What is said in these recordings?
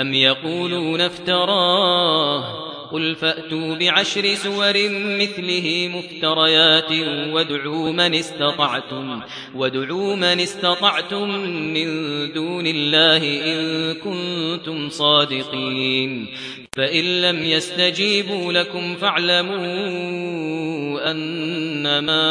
أم يقولون افتراه قل فأتوا بعشر سور مثله مفتريات وادعوا من استطعتم وادعوا من استطعتم من دون الله إن كنتم صادقين فإن لم يستجيبوا لكم فاعلموا أنما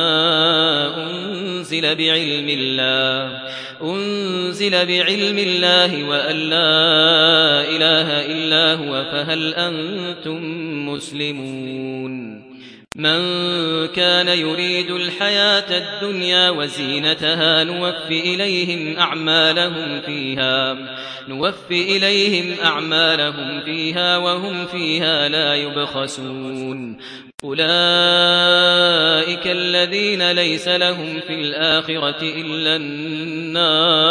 أنزل بعلم الله أنزل بعلم الله وأن لا إله إلا هو فهل أنتم مسلمون؟ من كان يريد الحياة الدنيا وزينتها نوفي إليهم أعمالهم فيها نوفي إليهم أعمالهم فيها وهم فيها لا يبخسون. أولئك الذين ليس لهم في الآخرة إلا النار.